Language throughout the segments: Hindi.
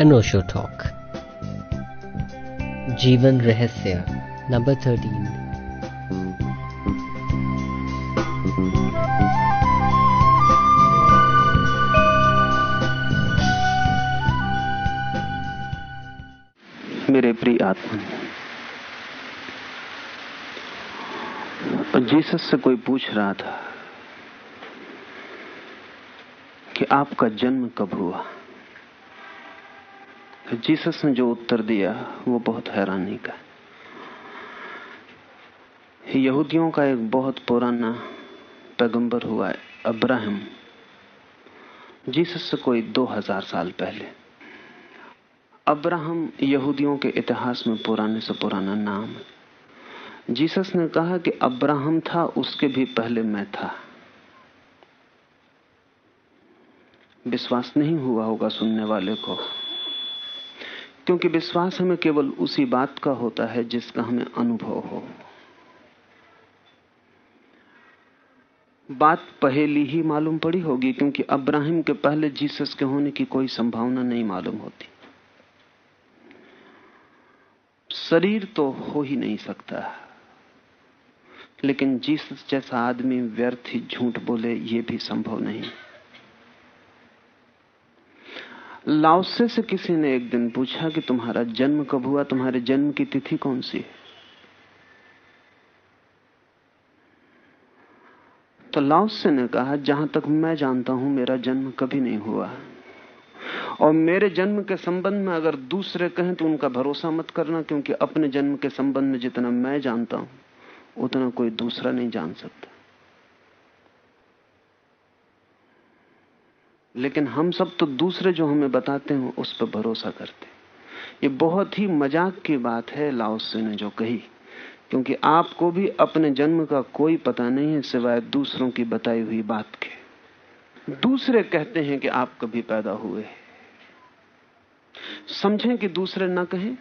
अनोशो टॉक जीवन रहस्य नंबर थर्टीन मेरे प्रिय आत्मा, जीसस से कोई पूछ रहा था कि आपका जन्म कब हुआ? जीसस ने जो उत्तर दिया, वो बहुत हैरानी का यहूदियों का एक बहुत पुराना पैगंबर हुआ है, अब्राहम। जीसस से कोई दो हज़ार साल पहले। अब्राहम यहूदियों के इतिहास में पुराने से पुराना नाम है। जीसस ने कहा कि अब्राहम था, उसके भी पहले मैं था। विश्वास नहीं हुआ होगा सुनने वाले को। क्योंकि विश्वास हमें केवल उसी बात का होता है जिसका हमें अनुभव हो। बात पहली ही मालूम पड़ी होगी, क्योंकि अब्राहिम के पहले जीसस के होने की कोई संभावना नहीं मालूम होती। शरीर तो हो ही नहीं सकता। लेकिन जीसस जैसा आदमी व्यर्थ ही झूठ बोले, ये भी संभव नहीं। लाओसे से किसी ने एक दिन पूछा कि तुम्हारा जन्म कब हुआ? तुम्हारे जन्म की तिथि कौन सी है? तो लाओसे ने कहा, जहाँ तक मैं जानता हूँ, मेरा जन्म कभी नहीं हुआ और मेरे जन्म के संबंध में अगर दूसरे कहें तो उनका भरोसा मत करना, क्योंकि अपने जन्म के संबंध में जितना मैं जानता हूँ, उतना कोई दूसरा नहीं जान सकता। लेकिन हम सब तो दूसरे जो हमें बताते हैं, उस पर भरोसा करते हैं। ये बहुत ही मज़ाक की बात है, लाओसे ने जो कही। क्योंकि आपको भी अपने जन्म का कोई पता नहीं है, सिवाय दूसरों की बताई हुई बात के। दूसरे कहते हैं कि आप कभी पैदा हुए समझें कि दूसरे ना कहें।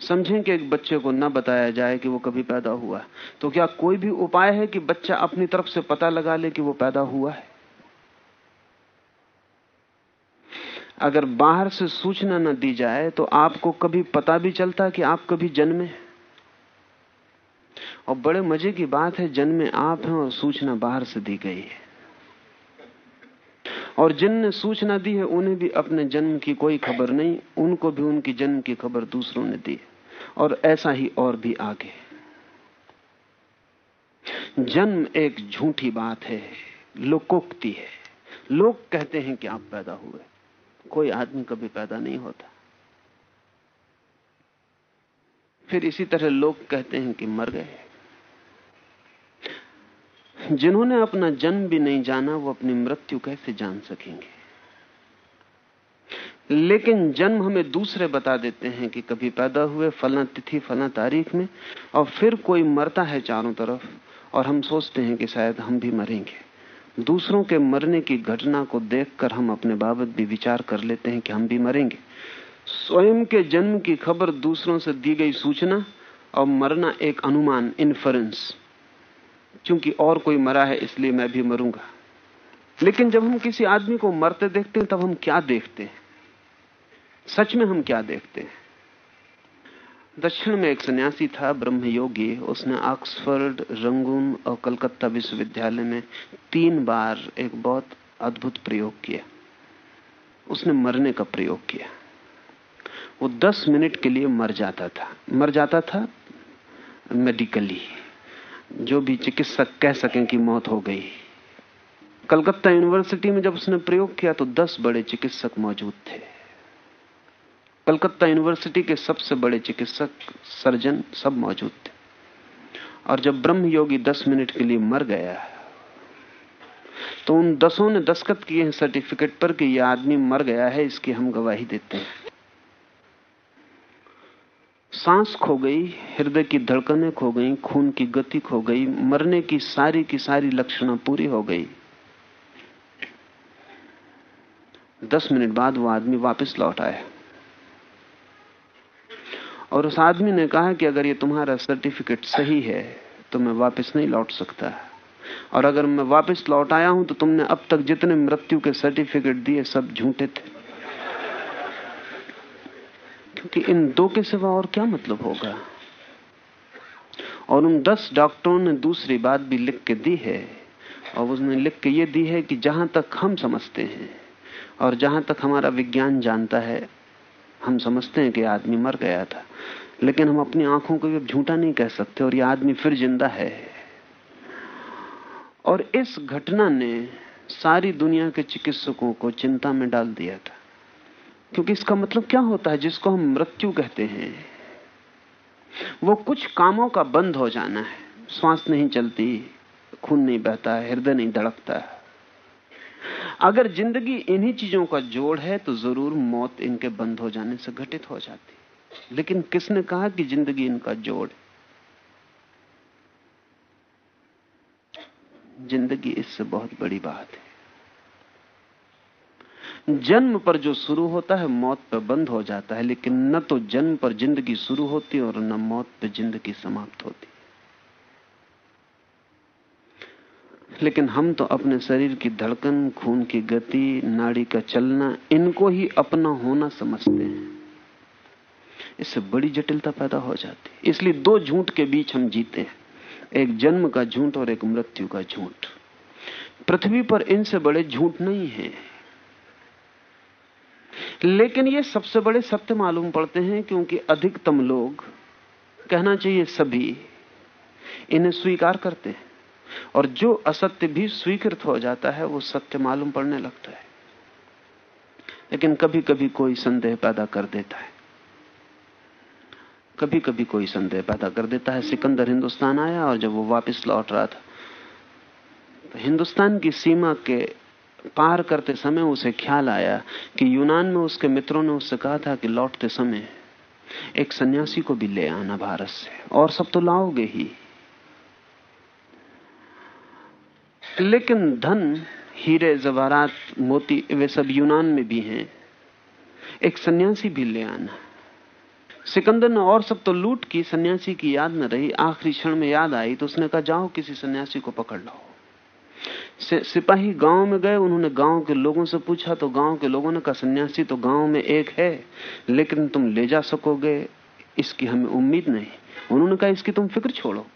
समझें कि एक बच्चे को ना बताया जाए कि वो कभी पैदा हुआ। तो क्या कोई भी उपाय है कि बच्चा अपनी तरफ़ से पता लगा ले कि वो पैदा हुआ है? अगर बाहर से सूचना न दी जाए तो आपको कभी पता भी चलता कि आप कभी जन्मे और बड़े मज़े की बात है, जन्मे आप हैं और सूचना बाहर से दी गई है। और जिनने सूचना दी है, उन्हें भी अपने जन्म की कोई खबर नहीं, उनको भी उनकी जन्म की खबर दूसरों ने दी। और ऐसा ही और भी आगे। जन्म एक झूठी बात है, लोकोक्ति है। लोग कहते हैं कि आप पैदा हुए। कोई आदमी कभी पैदा नहीं होता। फिर इसी तरह लोग कहते हैं कि मर गए। जिन्होंने अपना जन्म भी नहीं जाना, वो अपनी मृत्यु कैसे जान सकेंगे? लेकिन जन्म हमें दूसरे बता देते हैं कि कभी पैदा हुए फला तिथि फला तारीख में, और फिर कोई मरता है चारों तरफ़, और हम सोचते हैं कि शायद हम भी मरेंगे। दूसरों के मरने की घटना को देखकर हम अपने बाबत भी विचार कर लेते हैं कि हम भी मरेंगे। स्वयं के जन्म की खबर दूसरों से दी गई सूचना और मरना एक अनुमान इन्फ्रेंस क्योंकि और कोई मरा है, इसलिए मैं भी मरूँगा। लेकिन जब हम किसी आदमी को मरते देखते हैं, तब हम क्या देखते हैं? सच में हम क्या देखते हैं? दक्षिण में एक सन्यासी था ब्रह्म योगी उसने ऑक्सफोर्ड, रंगून और कलकत्ता विश्वविद्यालय में तीन बार एक बहुत अद्भुत प्रयोग किया। उसने मरने का प्रयोग किया। वो दस मिनट के लिए मर जाता था। मर जाता था मेडिकली। जो भी चिकित्सक कह सकें कि मौत हो गई। कलकत्ता यूनिवर्सिटी में जब उसने प्रयोग किया तो दस बड़े चिकित्सक मौजूद थे। कलकत्ता यूनिवर्सिटी के सबसे बड़े चिकित्सक, सर्जन सब मौजूद थे। और जब ब्रह्म योगी दस मिनट के लिए मर गया तो उन दसों ने दस्खत किए हैं सर्टिफिकेट पर कि यह आदमी मर गया है, इसकी हम गवाही देते हैं। सांस खो गई, हृदय की धड़कनें खो गई, खून की गति खो गई, मरने की सारी की सारी लक्षणा पूरी हो गई। दस मिनट बाद वो आदमी वापस लौट आया। और उस आदमी ने कहा कि अगर ये तुम्हारा सर्टिफिकेट सही है तो मैं वापस नहीं लौट सकता। और अगर मैं वापस लौट आया हूँ तो तुमने अब तक जितने मृत्यु के सर्टिफिकेट दिए, सब झूठे थे। क्योंकि इन दो के सिवा और क्या मतलब होगा? और उन दस डॉक्टरों ने दूसरी बात भी लिख के दी है, और उसने लिख के ये दी है कि जहाँ तक हम समझते हैं, और जहाँ तक हमारा विज्ञान जानता है हम समझते हैं कि आदमी मर गया था। लेकिन हम अपनी आँखों को झूठा नहीं कह सकते और ये आदमी फिर ज़िंदा है। और इस घटना ने सारी दुनिया के चिकित्सकों को चिंता में डाल दिया था। क्योंकि इसका मतलब क्या होता है जिसको हम मृत्यु कहते हैं? वो कुछ कामों का बंद हो जाना है। श्वास नहीं चलती, खून नहीं बहता, हृदय नहीं धड़कता। अगर ज़िंदगी इन्हीं चीज़ों का जोड़ है तो ज़रूर मौत इनके बंद हो जाने से घटित हो जाती लेकिन किसने कहा कि ज़िंदगी इनका जोड़ ज़िंदगी इससे बहुत बड़ी बात है। जन्म पर जो शुरू होता है, मौत पर बंद हो जाता है, लेकिन न तो जन्म पर ज़िंदगी शुरू होती और न मौत पर ज़िंदगी समाप्त होती लेकिन हम तो अपने शरीर की धड़कन, खून की गति, नाड़ी का चलना, इनको ही अपना होना समझते हैं। इससे बड़ी जटिलता पैदा हो जाती है। इसलिए दो झूठ के बीच हम जीते हैं। एक जन्म का झूठ और एक मृत्यु का झूठ। पृथ्वी पर इनसे बड़े झूठ नहीं है। लेकिन ये सबसे बड़े सत्य मालूम पड़ते हैं, क्योंकि अधिकतम लोग, कहना चाहिए सभी, इन्हें स्वीकार करते हैं। और जो असत्य भी स्वीकृत हो जाता है, वो सत्य मालूम पड़ने लगता है। लेकिन कभी कभी कोई संदेह पैदा कर देता है। कभी कभी कोई संदेह पैदा कर देता है। सिकंदर हिंदुस्तान आया और जब वो वापस लौट रहा था तो हिंदुस्तान की सीमा के पार करते समय उसे ख्याल आया कि यूनान में उसके मित्रों ने उससे कहा था कि लौटते समय एक सन्यासी को भी ले आना भारत से। और सब तो लाओगे ही। लेकिन धन, हीरे जवारात मोती, वे सब यूनान में भी हैं। एक सन्यासी भी ले आना। सिकंदर ने और सब तो लूट की, सन्यासी की याद न रही। आखिरी क्षण में याद आई तो उसने कहा, जाओ किसी सन्यासी को पकड़ लो। सिपाही गाँव में गए, उन्होंने गाँव के लोगों से पूछा तो गाँव के लोगों ने कहा, सन्यासी तो गाँव में एक है, लेकिन तुम ले जा सकोगे, इसकी हमें उम्मीद नहीं। उन्होंने कहा, इसकी तुम फ़िक्र छोड़ो।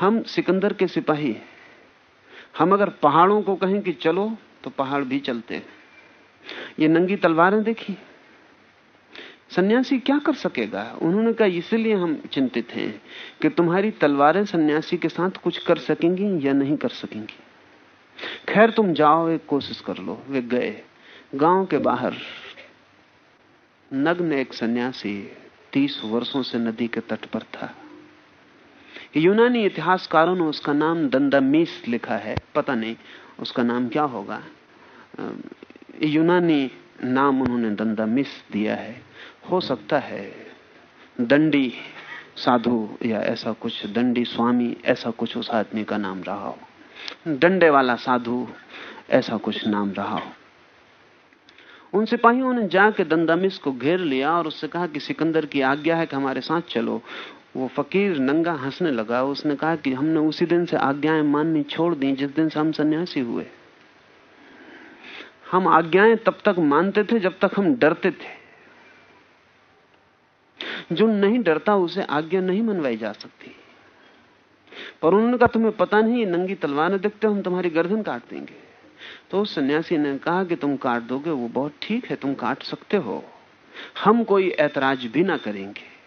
हम सिकंदर के सिपाही हम अगर पहाड़ों को कहें कि चलो तो पहाड़ भी चलते हैं। ये नंगी तलवारें देखी? सन्यासी क्या कर सकेगा? उन्होंने कहा, इसलिए हम चिंतित हैं कि तुम्हारी तलवारें सन्यासी के साथ कुछ कर सकेंगी या नहीं कर सकेंगी। खैर, तुम जाओ, एक कोशिश कर लो। वे गए। गाँव के बाहर नग्न एक सन्यासी तीस वर्षों से नदी के तट पर था। यूनानी इतिहासकारों ने उसका नाम दंदामीस लिखा है, पता नहीं उसका नाम क्या होगा। यूनानी नाम उन्होंने दंदामिस दिया है। हो सकता है दंडी साधु या ऐसा कुछ, दंडी स्वामी ऐसा कुछ उस आदमी का नाम रहा हो। डंडे वाला साधु ऐसा कुछ नाम रहा हो। उन सिपाहियों ने जाके दंदामिस को घेर लिया और उससे कहा कि सिकंदर की आज्ञा है कि हमारे साथ चलो। वो फकीर नंगा हंसने लगा। उसने कहा कि हमने उसी दिन से आज्ञाएँ माननी छोड़ दी, जिस दिन से हम सन्यासी हुए। हम आज्ञाएँ तब तक मानते थे जब तक हम डरते थे। जो नहीं डरता, उसे आज्ञा नहीं मनवाई जा सकती। पर उन्होंने कहा तुम्हें पता नहीं, नंगी तलवार देखते हम तुम्हारी गर्दन काट देंगे। तो उस सन्यासी ने कहा कि तुम काट दोगे, वो बहुत ठीक है, तुम काट सकते हो। हम कोई ऐतराज भी ना करेंगे।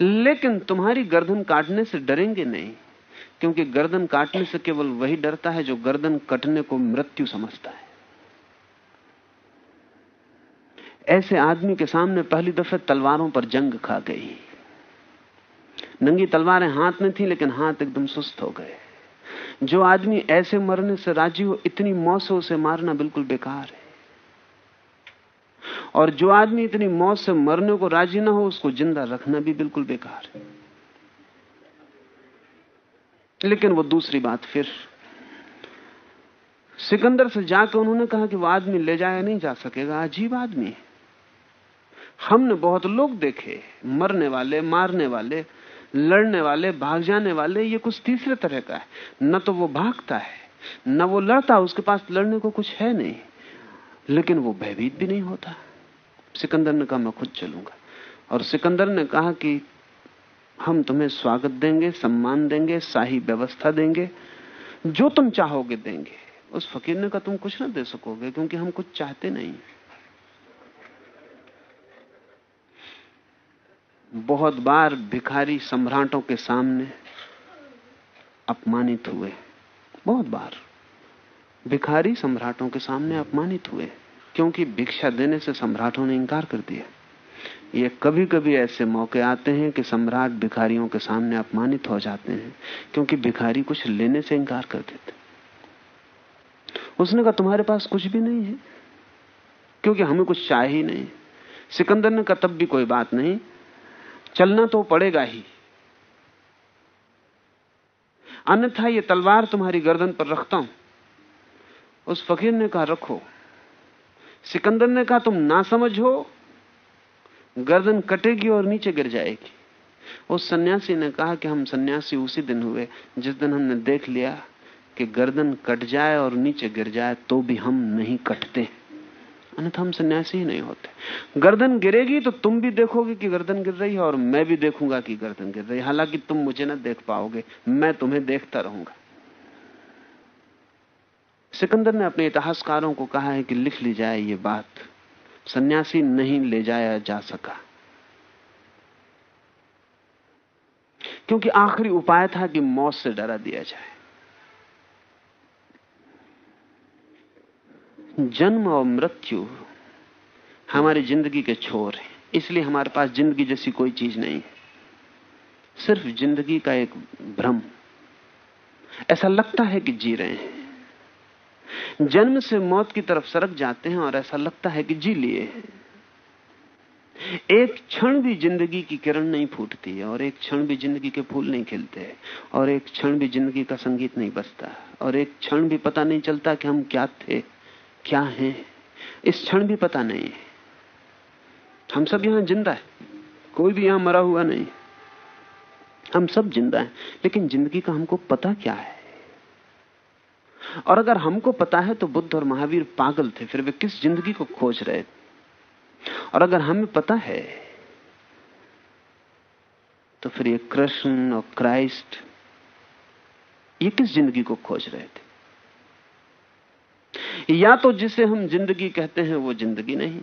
लेकिन तुम्हारी गर्दन काटने से डरेंगे नहीं, क्योंकि गर्दन काटने से केवल वही डरता है जो गर्दन कटने को मृत्यु समझता है। ऐसे आदमी के सामने पहली दफे तलवारों पर जंग खा गई। नंगी तलवारें हाथ में थी, लेकिन हाथ एकदम सुस्त हो गए। जो आदमी ऐसे मरने से राज़ी हो, इतनी मौत से मारना बिल्कुल बेकार है। और जो आदमी इतनी मौत से मरने को राज़ी ना हो, उसको ज़िंदा रखना भी बिल्कुल बेकार है। लेकिन वो दूसरी बात फिर, सिकंदर से जाकर उन्होंने कहा कि वो आदमी ले जाया नहीं जा सकेगा, अजीब आदमी हमने बहुत लोग देखे, मरने वाले, मारने वाले, लड़ने वाले, भाग जाने वाले, ये कुछ तीसरे तरह का है। न तो वो भागता है, न वो लड़ता, उसके पास लड़ने को कुछ है नहीं। लेकिन वो भयभीत भी नहीं होता। सिकंदर ने कहा, मैं खुद चलूँगा। और सिकंदर ने कहा कि, हम तुम्हें स्वागत देंगे, सम्मान देंगे, शाही व्यवस्था देंगे। जो तुम चाहोगे देंगे। उस फकीर ने कहा, तुम कुछ ना दे सकोगे, क्योंकि हम कुछ चाहते नहीं बहुत बार भिखारी सम्राटों के सामने अपमानित हुए। बहुत बार भिखारी सम्राटों के सामने अपमानित हुए। क्योंकि भिक्षा देने से सम्राटों ने इंकार कर दिया। ये कभी कभी ऐसे मौके आते हैं कि सम्राट भिखारियों के सामने अपमानित हो जाते हैं, क्योंकि भिखारी कुछ लेने से इंकार कर देते उसने कहा, तुम्हारे पास कुछ भी नहीं है, क्योंकि हमें कुछ चाह ही नहीं। सिकंदर ने कहा, तब भी कोई बात नहीं, चलना तो पड़ेगा ही। अन्यथा ये तलवार तुम्हारी गर्दन पर रखता हूँ। उस फकीर ने कहा, रखो। सिकंदर ने कहा, तुम ना समझ हो, गर्दन कटेगी और नीचे गिर जाएगी। उस सन्यासी ने कहा कि हम सन्यासी उसी दिन हुए, जिस दिन हमने देख लिया कि गर्दन कट जाए और नीचे गिर जाए तो भी हम नहीं कटते। अन्यथा हम सन्यासी ही नहीं होते। गर्दन गिरेगी तो तुम भी देखोगे कि गर्दन गिर रही है और मैं भी देखूँगा कि गर्दन गिर रही है। हालाँकि तुम मुझे ना देख पाओगे, मैं तुम्हें देखता रहूँगा। सिकंदर ने अपने इतिहासकारों को कहा है कि लिख ली जाए ये बात। सन्यासी नहीं ले जाया जा सका। क्योंकि आखिरी उपाय था कि मौत से डरा दिया जाए। जन्म और मृत्यु हमारी ज़िंदगी के छोर है। इसलिए हमारे पास ज़िंदगी जैसी कोई चीज़ नहीं सिर्फ़ ज़िंदगी का एक भ्रम। ऐसा लगता है कि जी रहे हैं। जन्म से मौत की तरफ़ सरक जाते हैं और ऐसा लगता है कि जी लिए एक क्षण भी ज़िंदगी की किरण नहीं फूटती है और एक क्षण भी ज़िंदगी के फूल नहीं खिलते और एक क्षण भी ज़िंदगी का संगीत नहीं बजता। और एक क्षण भी पता नहीं चलता कि हम क्या थे, क्या हैं। इस क्षण भी पता नहीं है। हम सब यहाँ ज़िंदा है। कोई भी यहाँ मरा हुआ नहीं हम सब ज़िंदा हैं। लेकिन ज़िंदगी का हमको पता क्या है? और अगर हमको पता है तो बुद्ध और महावीर पागल थे, फिर वे किस ज़िंदगी को खोज रहे थे? और अगर हमें पता है तो फिर ये कृष्ण और क्राइस्ट, ये किस ज़िंदगी को खोज रहे थे? या तो जिसे हम ज़िंदगी कहते हैं, वो ज़िंदगी नहीं,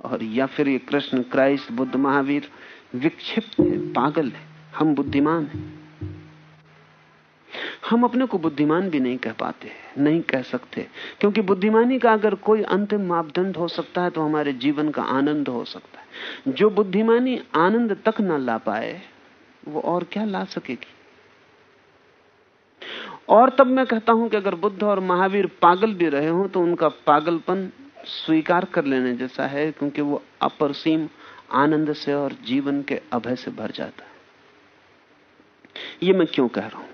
और या फिर ये कृष्ण, क्राइस्ट, बुद्ध, महावीर विक्षिप्त है, पागल है, हम बुद्धिमान हैं। हम अपने को बुद्धिमान भी नहीं कह पाते, नहीं कह सकते। क्योंकि बुद्धिमानी का अगर कोई अंतिम मापदंड हो सकता है तो हमारे जीवन का आनंद हो सकता है। जो बुद्धिमानी आनंद तक ना ला पाए, वो और क्या ला सकेगी? और तब मैं कहता हूँ कि अगर बुद्ध और महावीर पागल भी रहे हो तो उनका पागलपन स्वीकार कर लेने जैसा है, क्योंकि वो अपरसीम आनंद से और जीवन के अभय से भर जाता है। ये मैं क्यों कह रहा हूँ?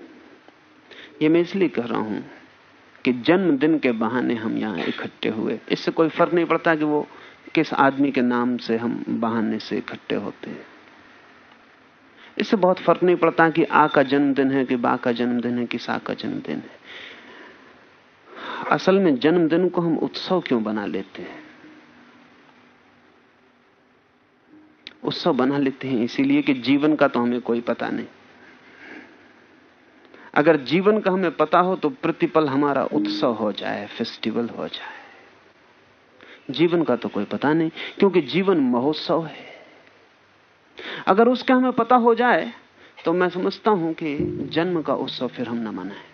ये मैं इसलिए कह रहा हूँ कि जन्मदिन के बहाने हम यहाँ इकट्ठे हुए। इससे कोई फ़र्क नहीं पड़ता कि वो किस आदमी के नाम से हम बहाने से इकट्ठे होते हैं। इससे बहुत फ़र्क नहीं पड़ता कि आ का जन्मदिन है कि बा का जन्मदिन है कि सा का जन्मदिन है। असल में जन्मदिन को हम उत्सव क्यों बना लेते हैं? उत्सव बना लेते हैं इसीलिए कि जीवन का तो हमें कोई पता नहीं। अगर जीवन का हमें पता हो तो प्रतिपल हमारा उत्सव हो जाए फेस्टिवल हो जाए। जीवन का तो कोई पता नहीं, क्योंकि जीवन महोत्सव है। अगर उसका हमें पता हो जाए तो मैं समझता हूँ कि जन्म का उत्सव फिर हम न मनाए।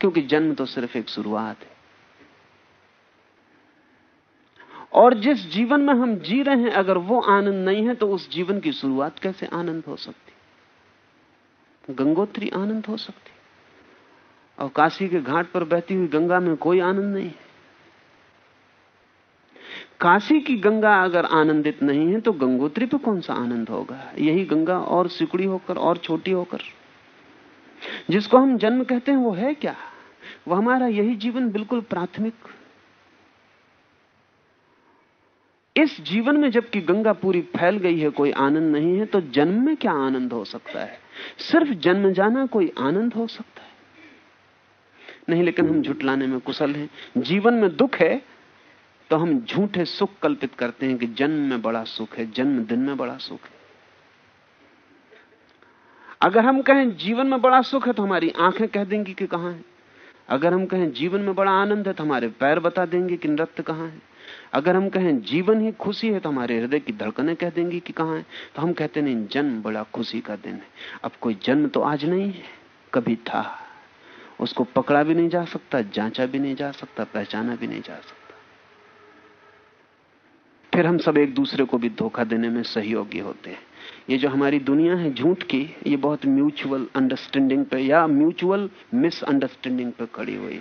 क्योंकि जन्म तो सिर्फ़ एक शुरुआत है। और जिस जीवन में हम जी रहे हैं, अगर वो आनंद नहीं है तो उस जीवन की शुरुआत कैसे आनंद हो सकती गंगोत्री आनंद हो सकती। और काशी के घाट पर बहती हुई गंगा में कोई आनंद नहीं। है काशी की गंगा अगर आनंदित नहीं है तो गंगोत्री पर कौन सा आनंद होगा? यही गंगा और सिकुड़ी होकर, और छोटी होकर। जिसको हम जन्म कहते हैं, वो है क्या? वो हमारा यही जीवन बिल्कुल प्राथमिक। इस जीवन में जबकि गंगा पूरी फैल गई है, कोई आनंद नहीं है तो जन्म में क्या आनंद हो सकता है? सिर्फ़ जन्म जाना कोई आनंद हो सकता है। नहीं, लेकिन हम झुटलाने में कुशल हैं। जीवन में दुख है तो हम झूठे सुख कल्पित करते हैं कि जन्म में बड़ा सुख है, जन्म दिन में बड़ा सुख है। अगर हम कहें जीवन में बड़ा सुख है तो हमारी आँखें कह देंगी कि कहाँ है। अगर हम कहें जीवन में बड़ा आनंद है तो हमारे पैर बता देंगे कि नृत्य कहाँ है। अगर हम कहें जीवन ही खुशी है तो हमारे हृदय की धड़कने कह देंगी कि कहाँ है? तो हम कहते नहीं, जन्म बड़ा खुशी का दिन है। अब कोई जन्म तो आज नहीं है, कभी था। उसको पकड़ा भी नहीं जा सकता, जांचा भी नहीं जा सकता, पहचाना भी नहीं जा सकता। फिर हम सब एक दूसरे को भी धोखा देने में सहयोगी होते हैं। ये जो हमारी दुनिया है झूठ की, ये बहुत म्यूचुअल अंडरस्टैंडिंग पे या म्यूचुअल मिसअंडरस्टैंडिंग पे खड़ी हुई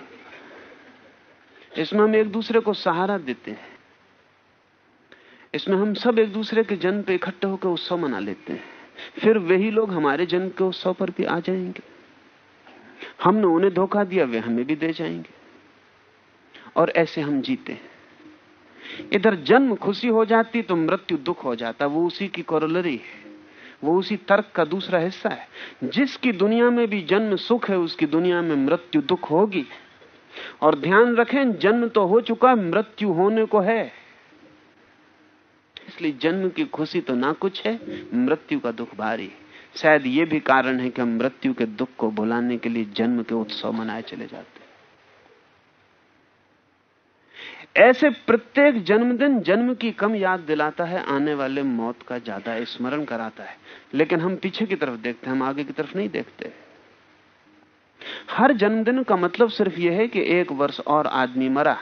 इसमें हम एक दूसरे को सहारा देते हैं। इसमें हम सब एक दूसरे के जन्म पे इकट्ठे होकर उत्सव मना लेते हैं। फिर वही लोग हमारे जन्म के उत्सव पर भी आ जाएँगे। हमने उन्हें धोखा दिया, वे हमें भी दे जाएँगे। और ऐसे हम जीते हैं। इधर जन्म खुशी हो जाती तो मृत्यु दुख हो जाता। वो उसी की कोरोलरी है। वो उसी तर्क का दूसरा हिस्सा है। जिसकी दुनिया में भी जन्म सुख है, उसकी दुनिया में मृत्यु दुख होगी। और ध्यान रखें, जन्म तो हो चुका, मृत्यु होने को है। इसलिए जन्म की खुशी तो ना कुछ है, मृत्यु का दुख भारी शायद ये भी कारण है कि हम मृत्यु के दुख को भुलाने के लिए जन्म के उत्सव मनाए चले जाते ऐसे प्रत्येक जन्मदिन जन्म की कम याद दिलाता है, आने वाले मौत का ज़्यादा स्मरण कराता है। लेकिन हम पीछे की तरफ़ देखते हैं, हम आगे की तरफ़ नहीं देखते। हर जन्मदिन का मतलब सिर्फ़ यह है कि एक वर्ष और आदमी मरा।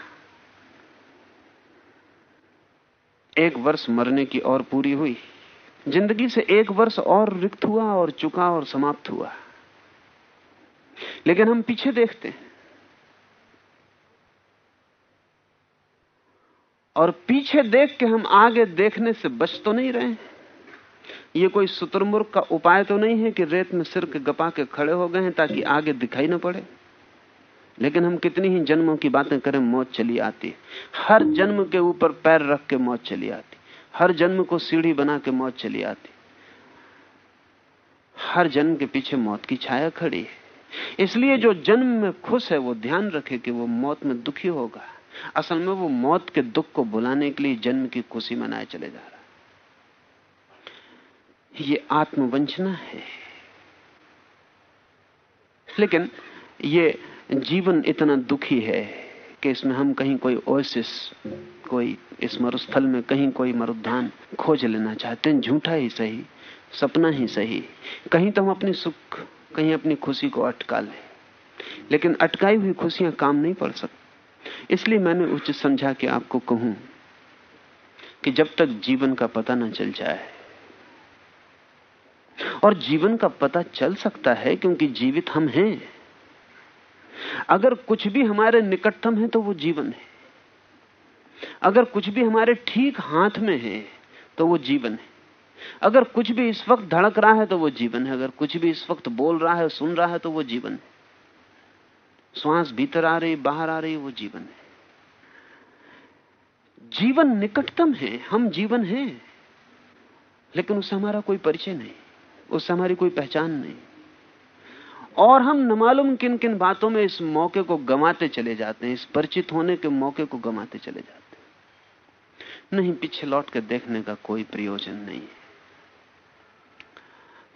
एक वर्ष मरने की और पूरी हुई। ज़िंदगी से एक वर्ष और रिक्त हुआ और चुका और समाप्त हुआ। लेकिन हम पीछे देखते हैं। और पीछे देख के हम आगे देखने से बच तो नहीं रहे। ये कोई शुतुरमुर्ग का उपाय तो नहीं है कि रेत में सिर के गपा के खड़े हो गए हैं ताकि आगे दिखाई ना पड़े? लेकिन हम कितनी ही जन्मों की बातें करें, मौत चली आती हर जन्म के ऊपर पैर रख के मौत चली आती हर जन्म को सीढ़ी बना के मौत चली आती हर जन्म के पीछे मौत की छाया खड़ी है। इसलिए जो जन्म में खुश है, वो ध्यान रखे कि वो मौत में दुखी होगा। असल में वो मौत के दुख को बुलाने के लिए जन्म की खुशी मनाए चले जा रहा ये आत्मवंचना है। लेकिन ये जीवन इतना दुखी है कि इसमें हम कहीं कोई ओसिस कोई इस मरुस्थल में कहीं कोई मरुद्धान खोज लेना चाहते हैं। झूठा ही सही, सपना ही सही। कहीं तो हम अपनी सुख, कहीं अपनी खुशी को अटका लें। लेकिन अटकाई हुई खुशियाँ काम नहीं पड़ सकती इसलिए मैंने उचित समझा कि आपको कहूँ कि जब तक जीवन का पता न चल जाए और जीवन का पता चल सकता है क्योंकि जीवित हम हैं। अगर कुछ भी हमारे निकटतम है तो वो जीवन है। अगर कुछ भी हमारे ठीक हाथ में है तो वो जीवन है। अगर कुछ भी इस वक्त धड़क रहा है तो वो जीवन है। अगर कुछ भी इस वक्त बोल रहा है, सुन रहा है तो वो जीवन है। श्वास भीतर आ रही, बाहर आ रही, वो जीवन है। जीवन निकटतम है, हम जीवन हैं, लेकिन उससे हमारा कोई परिचय नहीं। उससे हमारी कोई पहचान नहीं। और हम न मालूम किन किन बातों में इस मौके को गंवाते चले जाते हैं, इस परिचित होने के मौके को गंवाते चले जाते हैं। नहीं, पीछे लौट कर देखने का कोई प्रयोजन नहीं है।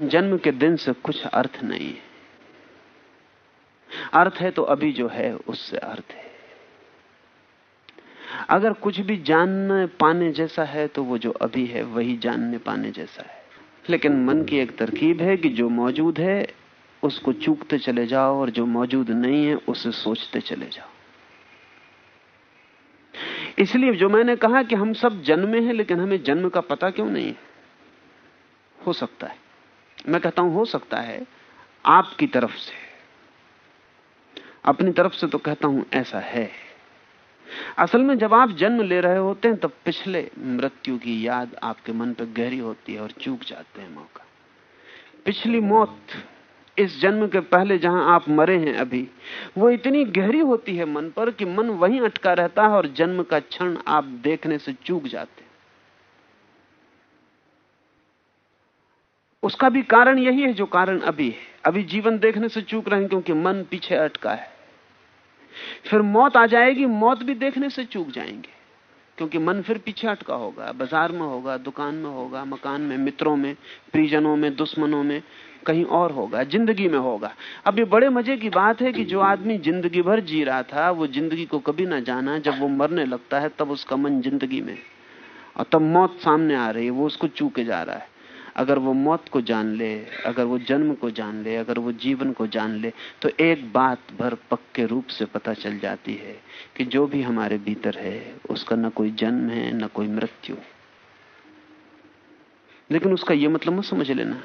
जन्म के दिन से कुछ अर्थ नहीं है। अर्थ है तो अभी जो है, उससे अर्थ है। अगर कुछ भी जानने पाने जैसा है तो वो जो अभी है, वही जानने पाने जैसा है। लेकिन मन की एक तरकीब है कि जो मौजूद है, उसको चूकते चले जाओ और जो मौजूद नहीं है, उसे सोचते चले जाओ। इसलिए जो मैंने कहा कि हम सब जन्मे हैं, लेकिन हमें जन्म का पता क्यों नहीं? है हो सकता है। मैं कहता हूँ, हो सकता है आपकी तरफ़ से। अपनी तरफ़ से तो कहता हूँ, ऐसा है। असल में जब आप जन्म ले रहे होते हैं, तब पिछले मृत्यु की याद आपके मन पर गहरी होती है और चूक जाते हैं मौका। पिछली मौत इस जन्म के पहले जहाँ आप मरे हैं अभी, वो इतनी गहरी होती है मन पर कि मन वहीं अटका रहता है और जन्म का क्षण आप देखने से चूक जाते हैं। उसका भी कारण यही है जो कारण अभी है। अभी जीवन देखने से चूक रहे हैं क्योंकि मन पीछे अटका है। फिर मौत आ जाएगी, मौत भी देखने से चूक जाएँगे। क्योंकि मन फिर पीछे हटका होगा, बाज़ार में होगा, दुकान में होगा, मकान में, मित्रों में परिजनों में, दुश्मनों में, कहीं और होगा, ज़िंदगी में होगा। अब ये बड़े मज़े की बात है कि जो आदमी ज़िंदगी भर जी रहा था, वो ज़िंदगी को कभी ना जाना, जब वो मरने लगता है, तब उसका मन ज़िंदगी में, और तब मौत सामने आ रही है, वो उसको चूके जा रहा है। अगर वो मौत को जान ले, अगर वो जन्म को जान ले, अगर वो जीवन को जान ले तो एक बात भर पक्के रूप से पता चल जाती है कि जो भी हमारे भीतर है, उसका न कोई जन्म है, न कोई मृत्यु। लेकिन उसका यह मतलब मत समझ लेना,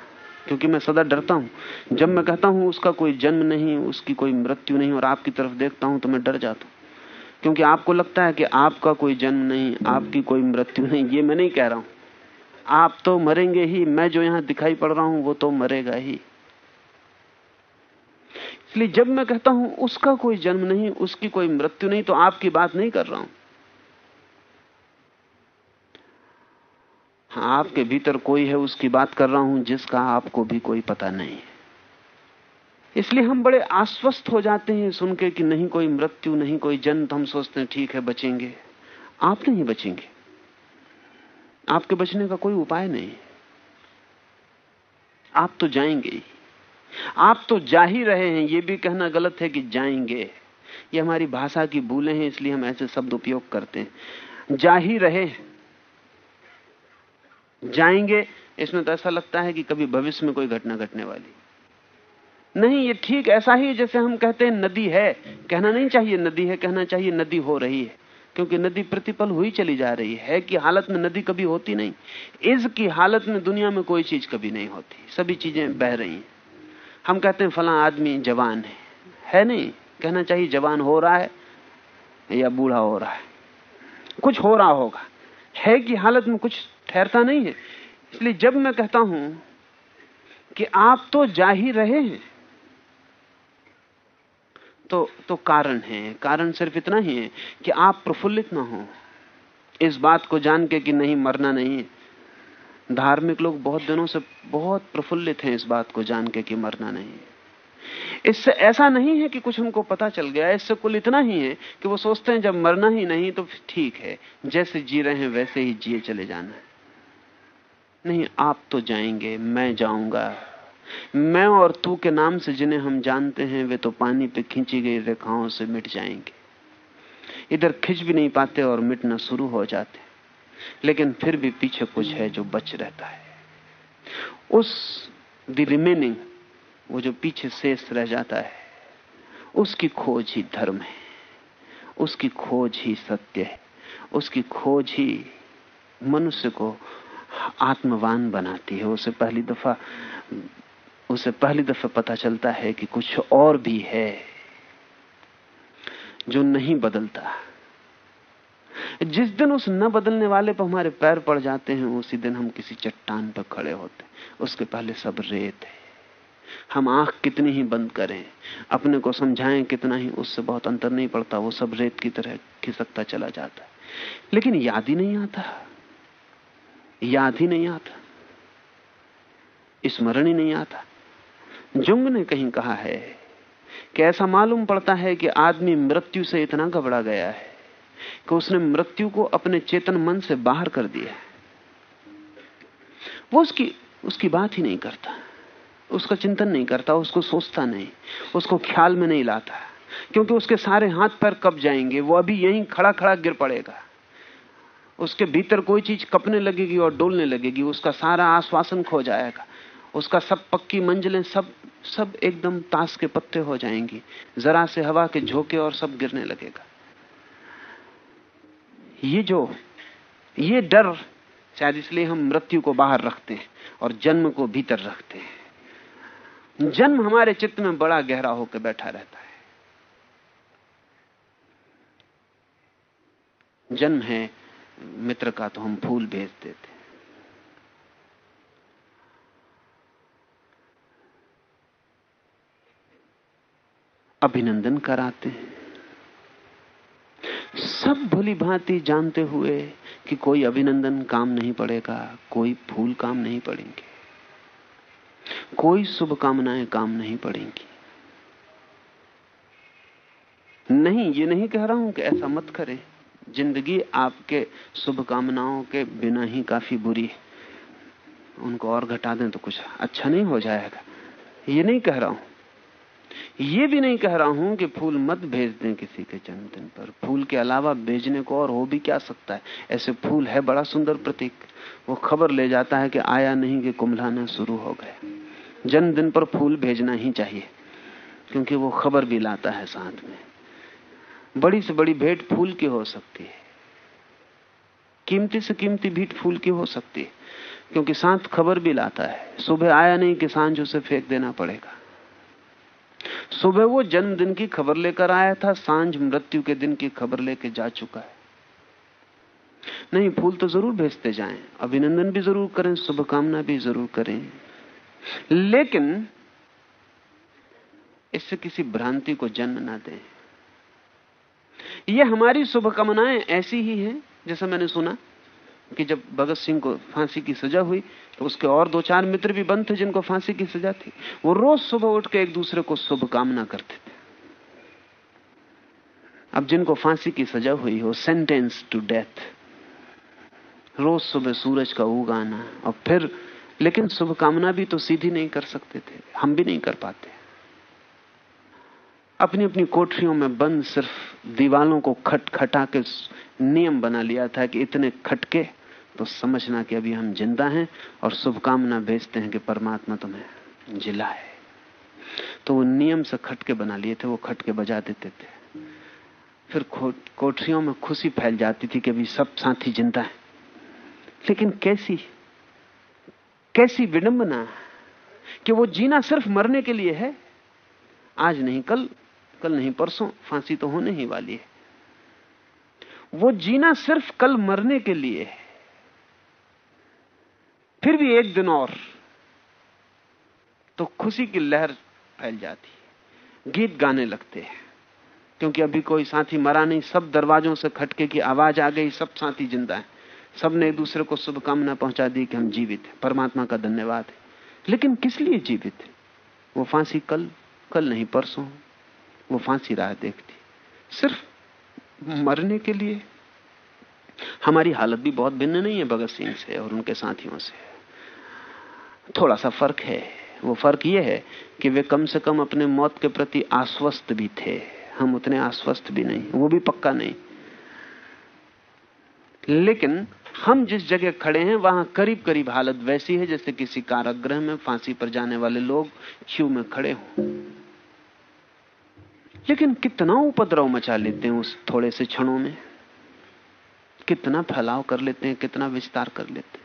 क्योंकि मैं सदा डरता हूँ। जब मैं कहता हूँ उसका कोई जन्म नहीं, उसकी कोई मृत्यु नहीं, और आपकी तरफ़ देखता हूँ तो मैं डर जाता हूँ। क्योंकि आपको लगता है कि आपका कोई जन्म नहीं, आपकी कोई मृत्यु नहीं, ये मैं नहीं कह रहा हूँ। आप तो मरेंगे ही, मैं जो यहाँ दिखाई पड़ रहा हूँ, वो तो मरेगा ही। इसलिए जब मैं कहता हूँ, उसका कोई जन्म नहीं, उसकी कोई मृत्यु नहीं तो आपकी बात नहीं कर रहा हूँ। हाँ आपके भीतर कोई है, उसकी बात कर रहा हूँ, जिसका आपको भी कोई पता नहीं इसलिए हम बड़े आश्वस्त हो जाते हैं सुन के कि नहीं कोई मृत्यु, नहीं कोई जन्म तो हम सोचते हैं, ठीक है, बचेंगे। आप नहीं बचेंगे। आपके बचने का कोई उपाय नहीं। आप तो जाएँगे ही। आप तो जा ही रहे हैं, ये भी कहना गलत है कि जाएँगे। ये हमारी भाषा की भूलें हैं, इसलिए हम ऐसे शब्द उपयोग करते हैं। जा ही रहे जाएँगे, इसमें तो ऐसा लगता है कि कभी भविष्य में कोई घटना घटने वाली। नहीं, ये ठीक ऐसा ही जैसे हम कहते हैं नदी है। कहना नहीं चाहिए नदी है, कहना चाहिए नदी हो रही है। क्योंकि नदी प्रतिपल हुई चली जा रही है कि हालत में नदी कभी होती नहीं। इज़ की हालत में दुनिया में कोई चीज़ कभी नहीं होती। सभी चीज़ें बह रही हैं। हम कहते हैं, फला आदमी जवान है। है नहीं। कहना चाहिए, जवान हो रहा है या बूढ़ा हो रहा है। कुछ हो रहा होगा। है कि हालत में कुछ ठहरता नहीं है। इसलिए जब मैं कहता हूँ कि आप तो जा ही रहे हैं तो तो कारण है। कारण सिर्फ़ इतना ही है कि आप प्रफुल्लित ना हो। इस बात को जान के कि नहीं, मरना नहीं। है धार्मिक लोग बहुत दिनों से बहुत प्रफुल्लित हैं इस बात को जान के कि मरना नहीं। इससे ऐसा नहीं है कि कुछ उनको पता चल गया। इससे कुल इतना ही है कि वो सोचते हैं, जब मरना ही नहीं तो ठीक है। जैसे जी रहे हैं, वैसे ही जिए चले जाना नहीं, आप तो जाएँगे, मैं जाऊँगा। मैं और तू के नाम से जिन्हें हम जानते हैं, वे तो पानी पे खींची गई रेखाओं से मिट जाएँगे। इधर खिंच भी नहीं पाते और मिटना शुरू हो जाते। लेकिन फिर भी पीछे कुछ है जो बच रहता है। उस द रिमेनिंग वो जो पीछे शेष रह जाता है, उसकी खोज ही धर्म है। उसकी खोज ही सत्य है। उसकी खोज ही मनुष्य को आत्मवान बनाती है। उसे पहली दफ़ा उसे पहली दफे पता चलता है कि कुछ और भी है जो नहीं बदलता। जिस दिन उस न बदलने वाले पर हमारे पैर पड़ जाते हैं, उसी दिन हम किसी चट्टान पर खड़े होते उसके पहले सब रेत है। हम आँख कितनी ही बंद करें, अपने को समझाएँ कितना ही, उससे बहुत अंतर नहीं पड़ता, वो सब रेत की तरह खिसकता चला जाता है। लेकिन याद ही नहीं आता। याद ही नहीं आता। स्मरण ही नहीं आता। जुंग ने कहीं कहा है कि ऐसा मालूम पड़ता है कि आदमी मृत्यु से इतना घबरा गया है कि उसने मृत्यु को अपने चेतन मन से बाहर कर दिया वो उसकी उसकी बात ही नहीं करता। उसका चिंतन नहीं करता, उसको सोचता नहीं, उसको ख्याल में नहीं लाता। क्योंकि उसके सारे हाथ पैर कब जाएँगे, वो अभी यहीं खड़ा खड़ा गिर पड़ेगा। उसके भीतर कोई चीज़ कपने लगेगी और डोलने लगेगी, उसका सारा आश्वासन खो जाएगा। उसका सब पक्की मंजिलें सब सब एकदम ताश के पत्ते हो जाएँगी। जरा से हवा के झोंके और सब गिरने लगेगा। ये जो, ये डर, शायद इसलिए हम मृत्यु को बाहर रखते हैं और जन्म को भीतर रखते हैं। जन्म हमारे चित्त में बड़ा गहरा होकर बैठा रहता है। जन्म है मित्र का तो हम फूल भेज देते अभिनंदन कराते हैं। सब भली भांति जानते हुए कि कोई अभिनंदन काम नहीं पड़ेगा, कोई फूल काम नहीं पड़ेंगे, कोई शुभकामनाएँ काम नहीं पड़ेंगी। नहीं, ये नहीं कह रहा हूँ कि ऐसा मत करें। ज़िंदगी आपके शुभकामनाओं के बिना ही काफ़ी बुरी है। उनको और घटा दें तो कुछ अच्छा नहीं हो जाएगा। ये नहीं कह रहा हूँ। ये भी नहीं कह रहा हूँ कि फूल मत भेज दें किसी के जन्मदिन पर। फूल के अलावा भेजने को और हो भी क्या सकता है? ऐसे फूल है बड़ा सुंदर प्रतीक। वो खबर ले जाता है कि आया नहीं कि कुंभलाना शुरू हो गए। जन्मदिन पर फूल भेजना ही चाहिए, क्योंकि वो खबर भी लाता है साथ में। बड़ी से बड़ी भेंट फूल की हो सकती है। कीमती से कीमती भीट फूल की हो सकती है, क्योंकि साथ खबर भी लाता है। सुबह आया नहीं कि साँझ उसे फेंक देना पड़ेगा। सुबह वो जन्मदिन की खबर लेकर आया था, साँझ मृत्यु के दिन की खबर लेके जा चुका है। नहीं, फूल तो ज़रूर भेजते जाएँ, अभिनंदन भी ज़रूर करें, शुभकामना भी ज़रूर करें। लेकिन इससे किसी भ्रांति को जन्म ना दें। ये हमारी शुभकामनाएँ ऐसी ही हैं, जैसा मैंने सुना। कि जब भगत सिंह को फांसी की सजा हुई तो उसके और दो चार मित्र भी बंद थे जिनको फांसी की सजा थी। वो रोज सुबह उठ के एक दूसरे को शुभकामना करते थे। अब जिनको फांसी की सजा हुई हो सेंटेंस टू डेथ रोज सुबह सूरज का उगाना, और फिर, लेकिन शुभकामना भी तो सीधी नहीं कर सकते थे, हम भी नहीं कर पाते। अपनी अपनी कोठरियों में बंद सिर्फ़ दीवालों को खटखटा के नियम बना लिया था कि इतने खटके तो समझना कि अभी हम ज़िंदा हैं और शुभकामना भेजते हैं कि परमात्मा तुम्हें जिला है तो वो नियम से खटके बना लिए थे, वो खटके बजा देते थे। फिर कोठरियों में खुशी फैल जाती थी कि अभी सब साथी ज़िंदा है। लेकिन कैसी कैसी विडंबना कि वो जीना सिर्फ़ मरने के लिए है? आज नहीं, कल कल नहीं, परसों फांसी तो होने ही वाली है। वो जीना सिर्फ़ कल मरने के लिए है। फिर भी एक दिन और तो खुशी की लहर फैल जाती है। गीत गाने लगते हैं, क्योंकि अभी कोई साथी मरा नहीं, सब दरवाजों से खटके की आवाज़ आ गई, सब साथी ज़िंदा है। सबने एक दूसरे को शुभकामना पहुँचा दी कि हम जीवित हैं। परमात्मा का धन्यवाद है। लेकिन किस लिए जीवित है? वो फांसी कल कल नहीं, परसों वो फांसी राह देखती। सिर्फ़ मरने के लिए। हमारी हालत भी बहुत भिन्न नहीं है भगत सिंह से और उनके साथियों से। थोड़ा सा फ़र्क है। वो फ़र्क ये है कि वे कम से कम अपने मौत के प्रति आश्वस्त भी थे। हम उतने आश्वस्त भी नहीं। वो भी पक्का नहीं। लेकिन हम जिस जगह खड़े हैं, वहाँ करीब करीब हालत वैसी है जैसे किसी कारागृह में फांसी पर जाने वाले लोग क्यू में खड़े हों। लेकिन कितना उपद्रव मचा लेते हैं उस थोड़े से क्षणों में? कितना फैलाव कर लेते हैं, कितना विस्तार कर लेते हैं?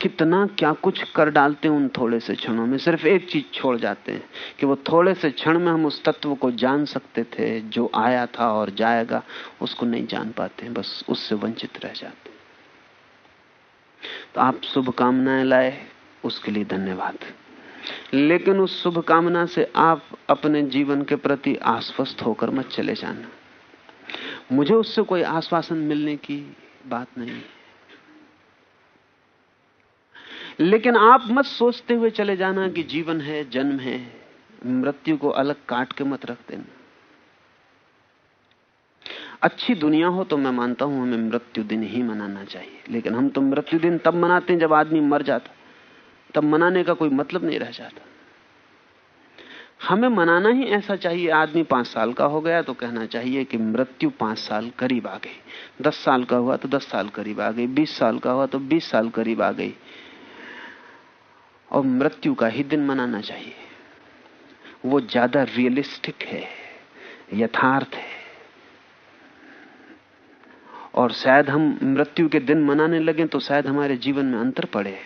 कितना क्या कुछ कर डालते हैं उन थोड़े से क्षणों में? सिर्फ़ एक चीज़ छोड़ जाते हैं कि वो थोड़े से क्षण में हम उस तत्व को जान सकते थे, जो आया था और जाएगा, उसको नहीं जान पाते, बस उससे वंचित रह जाते तो आप शुभकामनाएँ लाए, उसके लिए धन्यवाद। लेकिन उस शुभकामना से आप अपने जीवन के प्रति आश्वस्त होकर मत चले जाना। मुझे उससे कोई आश्वासन मिलने की बात नहीं। लेकिन आप मत सोचते हुए चले जाना कि जीवन है, जन्म है, मृत्यु को अलग काट के मत रख देना। अच्छी दुनिया हो तो मैं मानता हूँ हमें मृत्यु दिन ही मनाना चाहिए, लेकिन हम तो मृत्यु दिन तब मनाते हैं जब आदमी मर जाता तब मनाने का कोई मतलब नहीं रह जाता। हमें मनाना ही ऐसा चाहिए, आदमी पाँच साल का हो गया तो कहना चाहिए कि मृत्यु पाँच साल करीब आ गई। दस साल का हुआ तो दस साल करीब आ गई, बीस साल का हुआ तो बीस साल करीब आ गई। और मृत्यु का ही दिन मनाना चाहिए। वो ज़्यादा रियलिस्टिक है, यथार्थ है। और शायद हम मृत्यु के दिन मनाने लगे तो शायद हमारे जीवन में अंतर पड़े।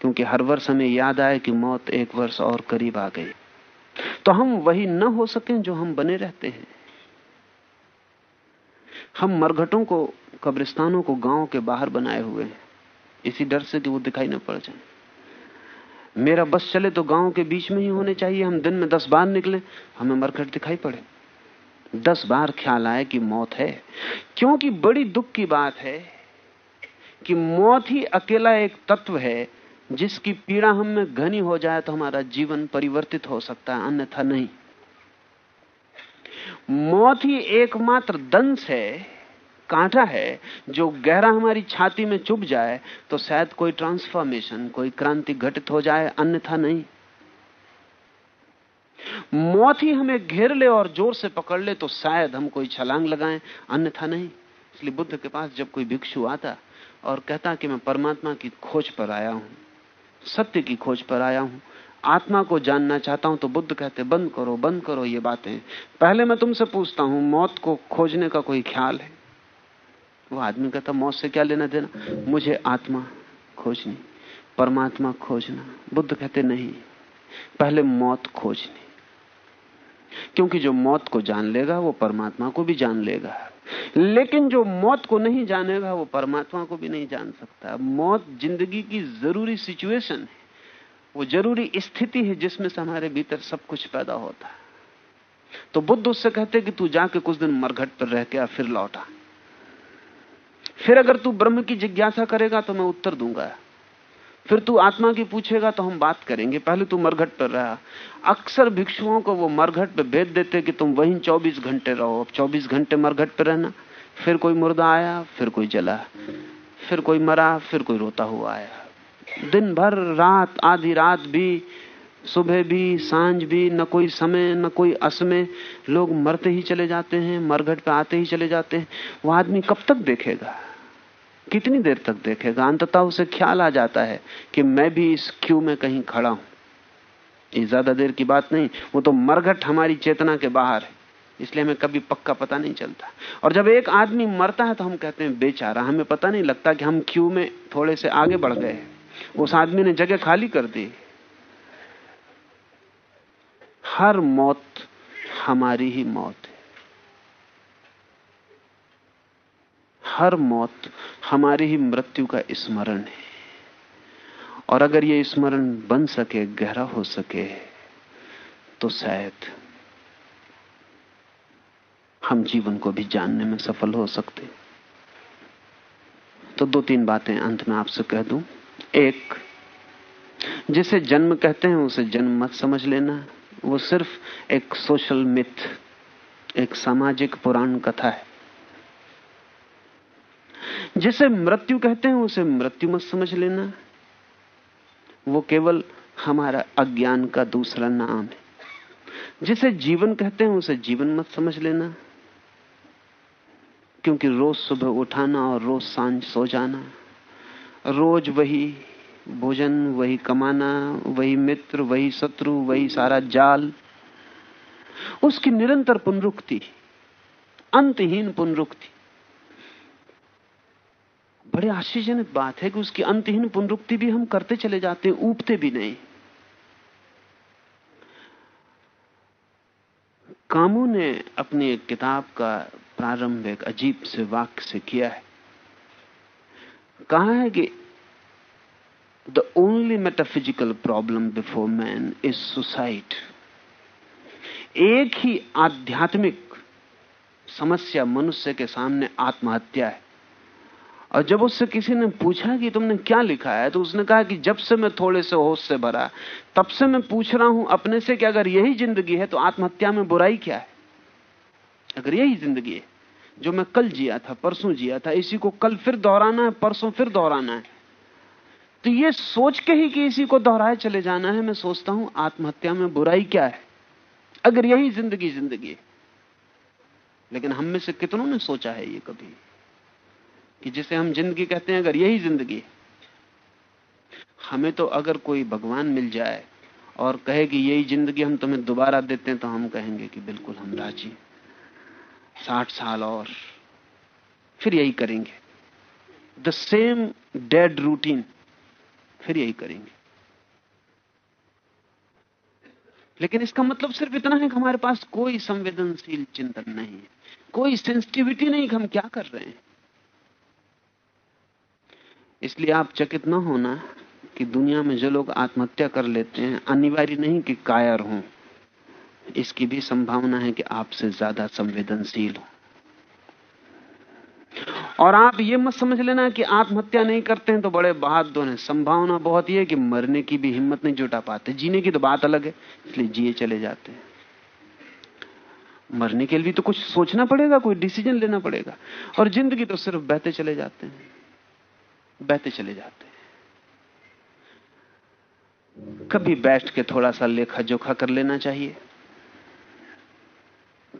क्योंकि हर वर्ष हमें याद आए कि मौत एक वर्ष और करीब आ गई। तो हम वही न हो सके जो हम बने रहते हैं। हम मरघटों को, कब्रिस्तानों को गाँव के बाहर बनाए हुए हैं। इसी डर से कि वो दिखाई न पड़ जाए। मेरा बस चले तो गाँव के बीच में ही होने चाहिए। हम दिन में दस बार निकले, हमें मरघट दिखाई पड़े। दस बार ख्याल आए कि मौत है। क्योंकि बड़ी दुख की बात है कि मौत ही अकेला एक तत्व है जिसकी पीड़ा हम में घनी हो जाए तो हमारा जीवन परिवर्तित हो सकता है, अन्यथा नहीं। मौत ही एकमात्र दंश है, कांटा है, जो गहरा हमारी छाती में चुभ जाए तो शायद कोई ट्रांसफॉर्मेशन कोई क्रांति घटित हो जाए, अन्यथा नहीं। मौत ही हमें घेर ले और ज़ोर से पकड़ ले तो शायद हम कोई छलांग लगाएँ, अन्यथा नहीं। इसलिए बुद्ध के पास जब कोई भिक्षु आता और कहता कि मैं परमात्मा की खोज पर आया हूँ सत्य की खोज पर आया हूँ। आत्मा को जानना चाहता हूँ तो बुद्ध कहते, बंद करो बंद करो ये बातें। पहले मैं तुमसे पूछता हूँ, मौत को खोजने का कोई ख्याल है? वो आदमी कहता, मौत से क्या लेना देना? मुझे आत्मा खोजनी, परमात्मा खोजना। बुद्ध कहते, नहीं, पहले मौत खोजनी। क्योंकि जो मौत को जान लेगा, वो परमात्मा को भी जान लेगा। लेकिन जो मौत को नहीं जानेगा, वो परमात्मा को भी नहीं जान सकता। मौत ज़िंदगी की ज़रूरी सिचुएशन है। वो ज़रूरी स्थिति है जिसमें से हमारे भीतर सब कुछ पैदा होता है। तो बुद्ध उससे कहते कि तू जाके कुछ दिन मरघट पर रह के फिर लौटा फिर अगर तू ब्रह्म की जिज्ञासा करेगा तो मैं उत्तर दूँगा। फिर तू आत्मा की पूछेगा तो हम बात करेंगे। पहले तू मरघट पर रहा। अक्सर भिक्षुओं को वो मरघट पर भेज देते कि तुम वहीं 24 घंटे रहो। अब 24 घंटे मरघट पे रहना। फिर कोई मुर्दा आया, फिर कोई जला। फिर कोई मरा, फिर कोई रोता हुआ आया। दिन भर, रात, आधी रात भी, सुबह भी, साँझ भी, न कोई समय, न कोई असमय। लोग मरते ही चले जाते हैं, मरघट पे आते ही चले जाते हैं। वो आदमी कब तक देखेगा? कितनी देर तक देखेगा? अंततः उसे ख्याल आ जाता है कि मैं भी इस क्यू में कहीं खड़ा हूँ। ये ज़्यादा देर की बात नहीं, वो तो मरघट हमारी चेतना के बाहर है। इसलिए हमें कभी पक्का पता नहीं चलता। और जब एक आदमी मरता है तो हम कहते हैं, बेचारा, हमें पता नहीं लगता कि हम क्यू में थोड़े से आगे बढ़ गए उस आदमी ने जगह खाली कर दी। हर मौत हमारी ही मौत हर मौत हमारी ही मृत्यु का स्मरण है। और अगर ये स्मरण बन सके, गहरा हो सके तो शायद हम जीवन को भी जानने में सफल हो सकते। तो दो तीन बातें अंत में आपसे कह दूँ। एक, जिसे जन्म कहते हैं, उसे जन्म मत समझ लेना। वो सिर्फ़ एक सोशल मिथ, एक सामाजिक पुराण कथा है। जिसे मृत्यु कहते हैं, उसे मृत्यु मत समझ लेना। वो केवल हमारा अज्ञान का दूसरा नाम है। जिसे जीवन कहते हैं, उसे जीवन मत समझ लेना। क्योंकि रोज सुबह उठाना और रोज साँझ सो जाना, रोज वही भोजन, वही कमाना, वही मित्र, वही शत्रु, वही सारा जाल, उसकी निरंतर पुनरुक्ति, अंतहीन पुनरुक्ति। बड़े आश्चर्यजनक बात है कि उसकी अंतहीन पुनरुक्ति भी हम करते चले जाते हैं, ऊबते भी नहीं। कामू ने अपनी एक किताब का प्रारंभ एक अजीब से वाक्य से किया है। कहा है कि the only metaphysical problem before man is suicide एक ही आध्यात्मिक समस्या मनुष्य के सामने आत्महत्या है। और जब उससे किसी ने पूछा कि तुमने क्या लिखा है तो उसने कहा कि जब से मैं थोड़े से होश से भरा, तब से मैं पूछ रहा हूँ अपने से कि अगर यही ज़िंदगी है तो आत्महत्या में बुराई क्या है? अगर यही ज़िंदगी है, जो मैं कल जिया था, परसों जिया था, इसी को कल फिर दोहराना है, परसों फिर दोहराना है। तो ये सोच के ही कि इसी को दोहराए चले जाना है, मैं सोचता हूँ आत्महत्या में बुराई क्या है? अगर यही ज़िंदगी ज़िंदगी लेकिन हम में से कितनों ने सोचा है ये कभी? कि जिसे हम ज़िंदगी कहते हैं, अगर यही ज़िंदगी हमें तो अगर कोई भगवान मिल जाए और कहे कि यही ज़िंदगी हम तुम्हें दोबारा देते हैं तो हम कहेंगे कि बिल्कुल हम राज़ी साठ साल और फिर यही करेंगे। द सेम डेड रूटीन फिर यही करेंगे। लेकिन इसका मतलब सिर्फ़ इतना है कि हमारे पास कोई संवेदनशील चिंतन नहीं है। कोई सेंसिटिविटी नहीं कि हम क्या कर रहे हैं। इसलिए आप चकित न होना कि दुनिया में जो लोग आत्महत्या कर लेते हैं, अनिवार्य नहीं कि कायर हों, इसकी भी संभावना है कि आपसे ज़्यादा संवेदनशील हो। और आप ये मत समझ लेना कि आत्महत्या नहीं करते हैं तो बड़े बहादुर हैं। संभावना बहुत ही है कि मरने की भी हिम्मत नहीं जुटा पाते। जीने की तो बात अलग है, इसलिए जिए चले जाते हैं। मरने के लिए तो कुछ सोचना पड़ेगा, कोई डिसीज़न लेना पड़ेगा। और ज़िंदगी तो सिर्फ़ बहते चले जाते हैं। बहते चले जाते हैं। कभी बैठ के थोड़ा सा लेखा जोखा कर लेना चाहिए।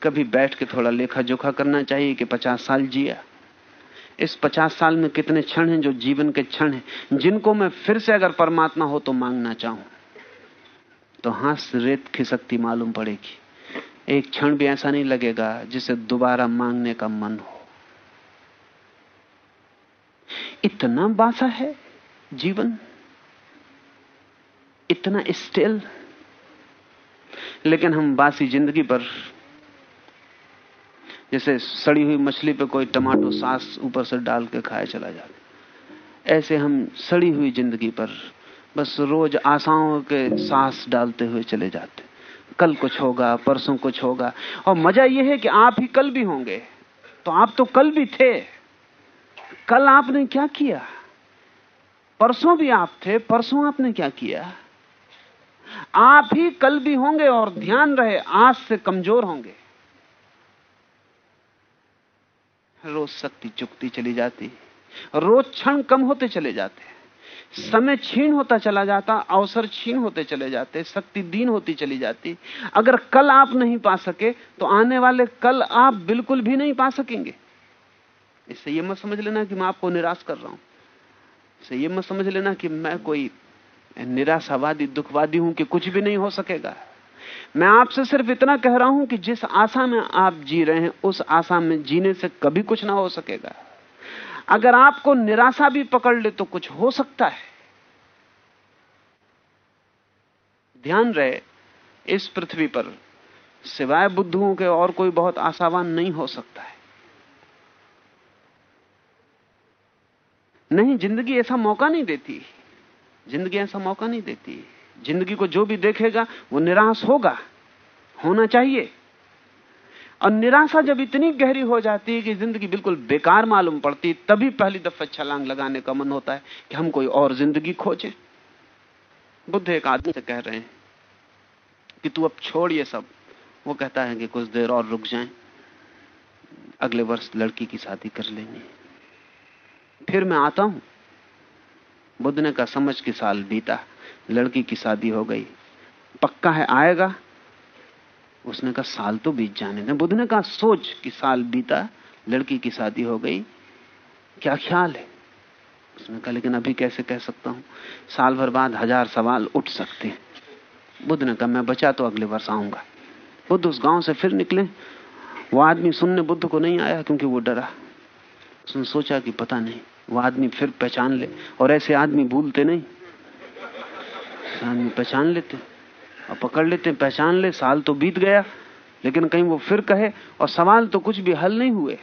कभी बैठ के थोड़ा लेखा जोखा करना चाहिए कि पचास साल जिया। इस पचास साल में कितने क्षण हैं जो जीवन के क्षण हैं, जिनको मैं फिर से अगर परमात्मा हो तो मांगना चाहूँ तो हाथ से रेत खिसकती मालूम पड़ेगी। एक क्षण भी ऐसा नहीं लगेगा जिसे दोबारा मांगने का मन हो। इतना बासा है, जीवन, इतना स्टेल, लेकिन हम बासी ज़िंदगी पर, जैसे सड़ी हुई मछली पे कोई टमाटो सास ऊपर से डाल के खाए चला जाता ऐसे हम सड़ी हुई ज़िंदगी पर बस रोज आशाओं के सांस डालते हुए चले जाते। कल कुछ होगा, परसों कुछ होगा, और मज़ा यह है कि आप ही कल भी होंगे। तो आप तो कल भी थे। कल आपने क्या किया? परसों भी आप थे, परसों आपने क्या किया? आप ही कल भी होंगे और ध्यान रहे, आज से कमज़ोर होंगे। रोज शक्ति चुकती चली जाती, रोज क्षण कम होते चले जाते, समय छीन होता चला जाता, अवसर छीन होते चले जाते शक्ति दीन होती चली जाती। अगर कल आप नहीं पा सके तो आने वाले कल आप बिल्कुल भी नहीं पा सकेंगे। इससे यह मत समझ लेना कि मैं आपको निराश कर रहा हूँ। इससे यह मत समझ लेना कि मैं कोई निराशावादी, दुखवादी हूँ कि कुछ भी नहीं हो सकेगा। मैं आपसे सिर्फ़ इतना कह रहा हूँ कि जिस आशा में आप जी रहे हैं, उस आशा में जीने से कभी कुछ ना हो सकेगा। अगर आपको निराशा भी पकड़ ले तो कुछ हो सकता है। ध्यान रहे, इस पृथ्वी पर सिवाय बुद्धुओं के और कोई बहुत आशावान नहीं हो सकता है। नहीं, ज़िंदगी ऐसा मौका नहीं देती। ज़िंदगी ऐसा मौका नहीं देती। ज़िंदगी को जो भी देखेगा, वो निराश होगा। होना चाहिए। और निराशा जब इतनी गहरी हो जाती है कि ज़िंदगी बिल्कुल बेकार मालूम पड़ती, तभी पहली दफ़ा छलांग लगाने का मन होता है कि हम कोई और ज़िंदगी खोजें। बुद्ध एक आदमी से कह रहे हैं कि तू अब छोड़ ये सब। वो कहता है कि कुछ देर और रुक जाए। अगले वर्ष लड़की की शादी कर लेंगे। फिर मैं आता हूँ। बुद्ध ने कहा, समझ के साल बीता, लड़की की शादी हो गई, पक्का है, आएगा? उसने कहा, साल तो बीत जाने दें। बुद्ध ने कहा, सोच कि साल बीता, लड़की की शादी हो गई, क्या ख्याल है? उसने कहा, लेकिन अभी कैसे कह सकता हूँ? साल भर बाद हज़ार सवाल उठ सकते हैं। बुद्ध ने कहा, मैं बचा तो अगले वर्ष आऊँगा। बुद्ध उस गाँव से फिर निकले। वो आदमी सुनने बुद्ध को नहीं आया क्योंकि वो डरा। उसने सोचा कि पता नहीं, वो आदमी फिर पहचान ले। और ऐसे आदमी भूलते नहीं। आदमी पहचान लेते और पकड़ लेते, पहचान ले, साल तो बीत गया, लेकिन कहीं वो फिर कहे, और सवाल तो कुछ भी हल नहीं हुए।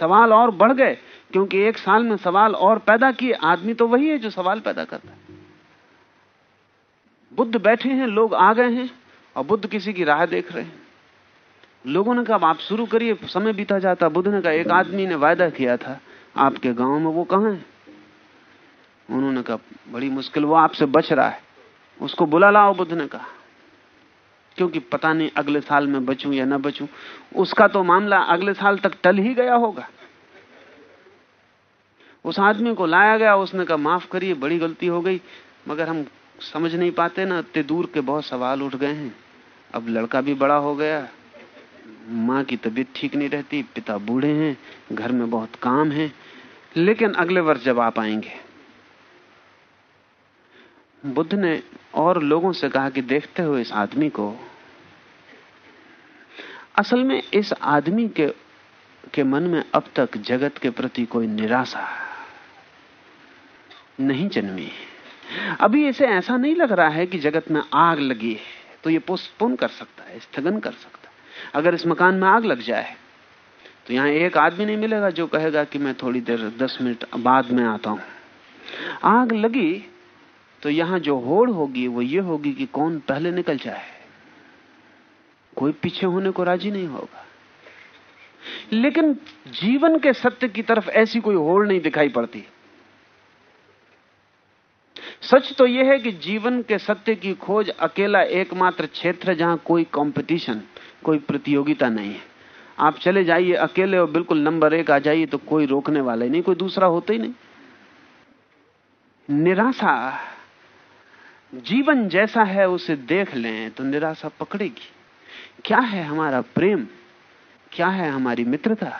सवाल और बढ़ गए, क्योंकि एक साल में सवाल और पैदा किए। आदमी तो वही है जो सवाल पैदा करता है। बुद्ध बैठे हैं, लोग आ गए हैं, और बुद्ध किसी की राह देख रहे हैं। लोगों ने कहा आप शुरू करिए, समय बीता जाता, बुद्ध ने कहा, एक आदमी ने वायदा किया था, आपके गाँव में वो कहाँ है? उन्होंने कहा, बड़ी मुश्किल, वो आपसे बच रहा है। उसको बुला लाओ, बुद्ध ने कहा, क्योंकि पता नहीं अगले साल में बचूं या ना बचूं, उसका तो मामला अगले साल तक टल ही गया होगा। उस आदमी को लाया गया, उसने कहा, माफ़ करिए, बड़ी गलती हो गई, मगर हम समझ नहीं पाते ना, इतने दूर के बहुत सवाल उठ गए हैं, अब लड़का भी बड़ा हो गया माँ की तबीयत ठीक नहीं रहती, पिता बूढ़े हैं, घर में बहुत काम है, लेकिन अगले वर्ष जब आप आएँगे। बुद्ध ने और लोगों से कहा कि देखते हुए इस आदमी को, असल में इस आदमी के के मन में अब तक जगत के प्रति कोई निराशा नहीं जन्मी। अभी इसे ऐसा नहीं लग रहा है कि जगत में आग लगी है तो ये पोस्टपोन कर सकता है, स्थगन कर सकता है। अगर इस मकान में आग लग जाए तो यहाँ एक आदमी नहीं मिलेगा जो कहेगा कि मैं थोड़ी देर, दस मिनट बाद में आता हूँ। आग लगी तो यहाँ जो होड़ होगी, वो ये होगी कि कौन पहले निकल जाए। कोई पीछे होने को राज़ी नहीं होगा। लेकिन जीवन के सत्य की तरफ़ ऐसी कोई होड़ नहीं दिखाई पड़ती। सच तो यह है कि जीवन के सत्य की खोज अकेला एकमात्र क्षेत्र जहाँ कोई कंपटीशन कोई प्रतियोगिता नहीं है। आप चले जाइए अकेले और बिल्कुल नंबर एक आ जाइए तो कोई रोकने वाला ही नहीं, कोई दूसरा होता ही नहीं। निराशा, जीवन जैसा है उसे देख लें तो निराशा पकड़ेगी। क्या है हमारा प्रेम? क्या है हमारी मित्रता?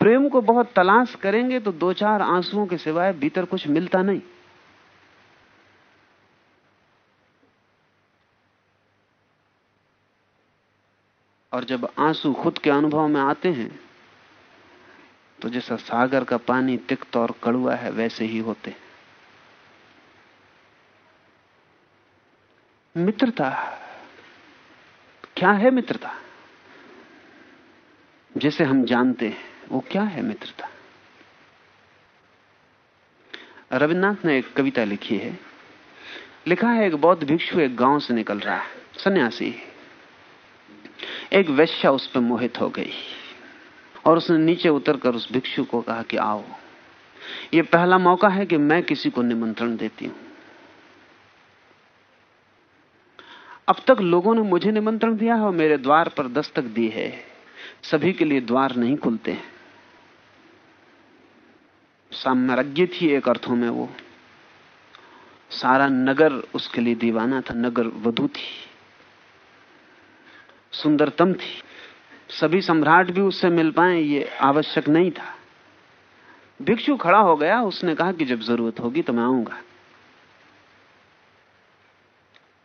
प्रेम को बहुत तलाश करेंगे तो दो चार आंसुओं के सिवाय भीतर कुछ मिलता नहीं। और जब आँसू खुद के अनुभव में आते हैं तो जैसा सागर का पानी तिक्त और कड़ुआ है, वैसे ही होते हैं। मित्रता, क्या है मित्रता? जिसे हम जानते हैं, वो क्या है मित्रता? रविन्द्रनाथ ने एक कविता लिखी है। लिखा है, एक बौद्ध भिक्षु एक गाँव से निकल रहा है, सन्यासी एक वैश्या उस पर मोहित हो गई और उसने नीचे उतरकर उस भिक्षु को कहा कि आओ। ये पहला मौका है कि मैं किसी को निमंत्रण देती हूँ। अब तक लोगों ने मुझे निमंत्रण दिया है और मेरे द्वार पर दस्तक दी है। सभी के लिए द्वार नहीं खुलते हैं। साम्राज्य थी एक अर्थों में वो। सारा नगर उसके लिए दीवाना था, नगर वधु थी। सुंदरतम थी। सभी सम्राट भी उससे मिल पाए, ये आवश्यक नहीं था। भिक्षु खड़ा हो गया, उसने कहा कि जब ज़रूरत होगी तो मैं आऊँगा।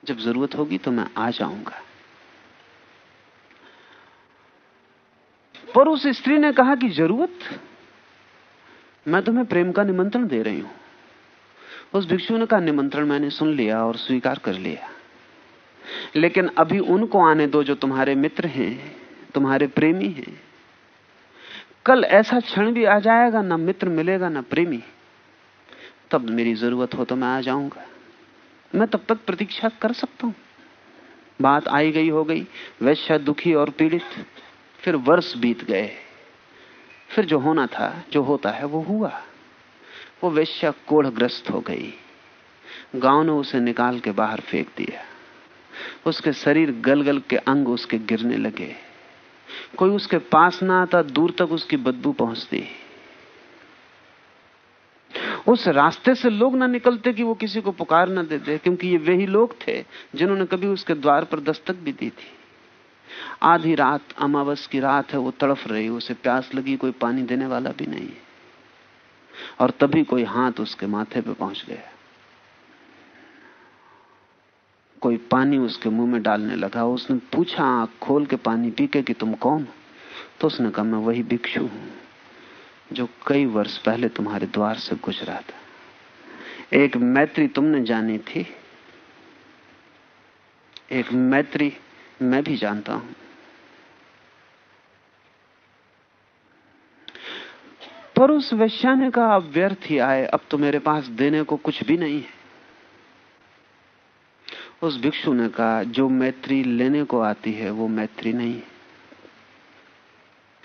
जब ज़रूरत होगी तो मैं आ जाऊँगा। पर उस स्त्री ने कहा कि ज़रूरत? मैं तुम्हें प्रेम का निमंत्रण दे रही हूँ। उस भिक्षु ने कहा, निमंत्रण मैंने सुन लिया और स्वीकार कर लिया। लेकिन अभी उनको आने दो जो तुम्हारे मित्र हैं, तुम्हारे प्रेमी हैं। कल ऐसा क्षण भी आ जाएगा, ना मित्र मिलेगा, ना प्रेमी। तब मेरी ज़रूरत हो तो मैं आ जाऊँगा। मैं तब तक प्रतीक्षा कर सकता हूँ। बात आई गई, हो गई। वैश्य दुखी और पीड़ित। फिर वर्ष बीत गए। फिर जो होना था, जो होता है, वो हुआ। वो वैश्या कोढ़ग्रस्त हो गई। गाँव ने उसे निकाल के बाहर फेंक दिया। उसके शरीर गल गल के अंग उसके गिरने लगे। कोई उसके पास ना आता, दूर तक उसकी बदबू पहुँचती। उस रास्ते से लोग ना निकलते कि वो किसी को पुकार ना देते, क्योंकि ये वही लोग थे जिन्होंने कभी उसके द्वार पर दस्तक भी दी थी। आधी रात, अमावस की रात है, वो तड़फ रही, उसे प्यास लगी, कोई पानी देने वाला भी नहीं। और तभी कोई हाथ उसके माथे पे पहुँच गया। कोई पानी उसके मुँह में डालने लगा, उसने पूछा, आँख खोल के पानी पी के कि तुम कौन तो उसने कहा, मैं वही भिक्षु हूँ, जो कई वर्ष पहले तुम्हारे द्वार से गुजरा था। एक मैत्री तुमने जानी थी, एक मैत्री मैं भी जानता हूँ। पर उस वैश्या ने कहा अब व्यर्थ ही आए, अब तो मेरे पास देने को कुछ भी नहीं है। उस भिक्षु ने कहा जो मैत्री लेने को आती है, वो मैत्री नहीं है।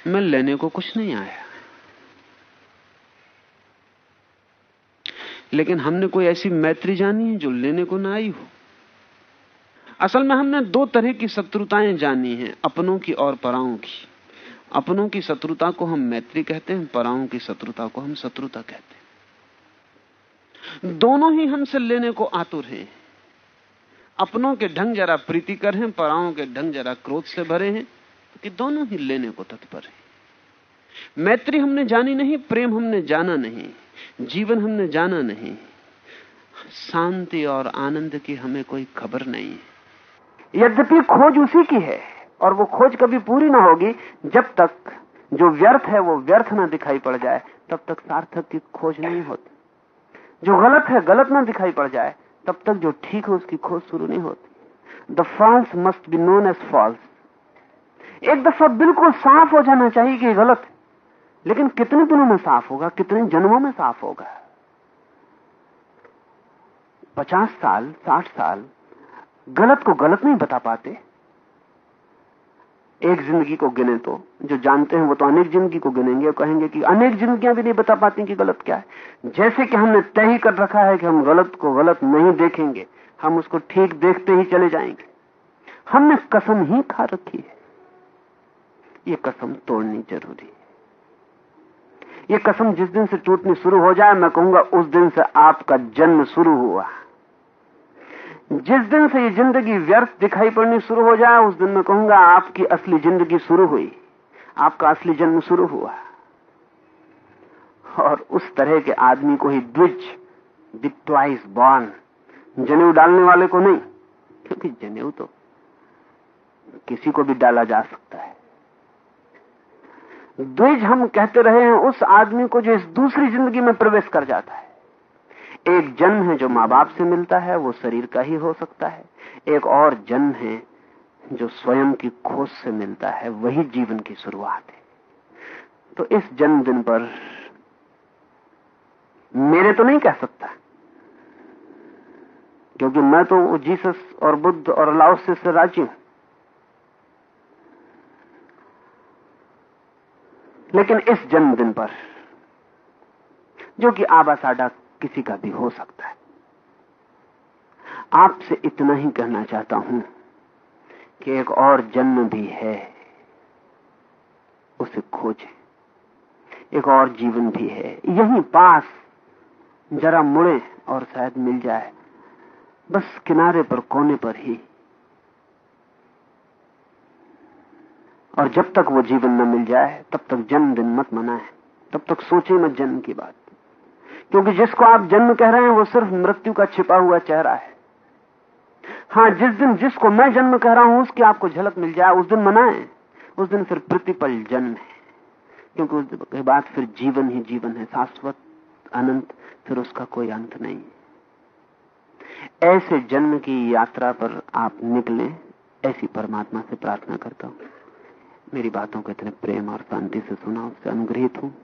मैं लेने को कुछ नहीं आया। लेकिन हमने कोई ऐसी मैत्री जानी है जो लेने को ना आई हो? असल में हमने दो तरह की शत्रुताएँ जानी हैं, अपनों की और पराओं की। अपनों की शत्रुता को हम मैत्री कहते हैं, पराओं की शत्रुता को हम शत्रुता कहते हैं। दोनों ही हमसे लेने को आतुर हैं। अपनों के ढंग जरा प्रीतिकर हैं, पराओं के ढंग जरा क्रोध से भरे हैं, कि दोनों ही लेने को तत्पर हैं। मैत्री हमने जानी नहीं, प्रेम हमने जाना नहीं, जीवन हमने जाना नहीं। शांति और आनंद की हमें कोई खबर नहीं। है यद्यपि खोज उसी की है, और वो खोज कभी पूरी ना होगी, जब तक जो व्यर्थ है, वो व्यर्थ ना दिखाई पड़ जाए, तब तक सार्थक की खोज नहीं होती। जो गलत है, गलत ना दिखाई पड़ जाए तब तक जो ठीक है उसकी खोज शुरू नहीं होती। The false must be known as false एक दफ़ा बिल्कुल साफ़ हो जाना चाहिए कि गलत है। लेकिन कितने दिनों में साफ़ होगा? कितने जन्मों में साफ़ होगा? पचास साल, साठ साल गलत को गलत नहीं बता पाते। एक ज़िंदगी को गिने तो। जो जानते हैं वो तो अनेक ज़िंदगी को गिनेंगे और कहेंगे कि अनेक जिंदगियाँ भी नहीं बता पाती कि गलत क्या है। जैसे कि हमने तय ही कर रखा है कि हम गलत को गलत नहीं देखेंगे, हम उसको ठीक देखते ही चले जाएँगे। हमने कसम ही खा रखी है। ये कसम तोड़नी ज़रूरी है। ये कसम जिस दिन से टूटनी शुरू हो जाए, मैं कहूँगा उस दिन से आपका जन्म शुरू हुआ। जिस दिन से ये ज़िंदगी व्यर्थ दिखाई पड़नी शुरू हो जाए, उस दिन मैं कहूँगा, आपकी असली ज़िंदगी शुरू हुई। आपका असली जन्म शुरू हुआ। और उस तरह के आदमी को ही द्विज दिप्टवाइस बॉर्न, जनेऊ डालने वाले को नहीं, क्योंकि जनेऊ तो किसी को भी डाला जा सकता है। द्विज हम कहते रहे हैं, उस आदमी को जो इस दूसरी ज़िंदगी में प्रवेश कर जाता है। एक जन्म है जो माँ बाप से मिलता है, वो शरीर का ही हो सकता है। एक और जन्म है जो स्वयं की खोज से मिलता है, वही जीवन की शुरुआत है। तो इस जन्मदिन पर मेरे तो नहीं कह सकता, क्योंकि मैं तो जीसस और बुद्ध और लाओसे से राज़ी हूँ। लेकिन इस जन्मदिन पर, जो कि आबा आबासाडा किसी का भी हो सकता है। आपसे इतना ही कहना चाहता हूँ कि एक और जन्म भी है, उसे खोजें। एक और जीवन भी है। यहीं पास जरा मुड़े और शायद मिल जाए। बस किनारे पर, कोने पर ही। और जब तक वो जीवन न मिल जाए, तब तक जन्मदिन मत मनाए। तब तक सोचे मत जन्म की बात। क्योंकि जिसको आप जन्म कह रहे हैं, वो सिर्फ़ मृत्यु का छिपा हुआ चेहरा है। हाँ जिस दिन जिसको मैं जन्म कह रहा हूँ, उसकी आपको झलक मिल जाए, उस दिन मनाए। उस दिन फिर प्रतिपल जन्म। है क्योंकि उस के बाद फिर जीवन ही जीवन है, शाश्वत, अनंत, फिर उसका कोई अंत नहीं। ऐसे जन्म की यात्रा पर आप निकले, ऐसी परमात्मा से प्रार्थना करता हूँ। मेरी बातों को इतने प्रेम और शांति से सुना उससे अनुग्रहित हूँ।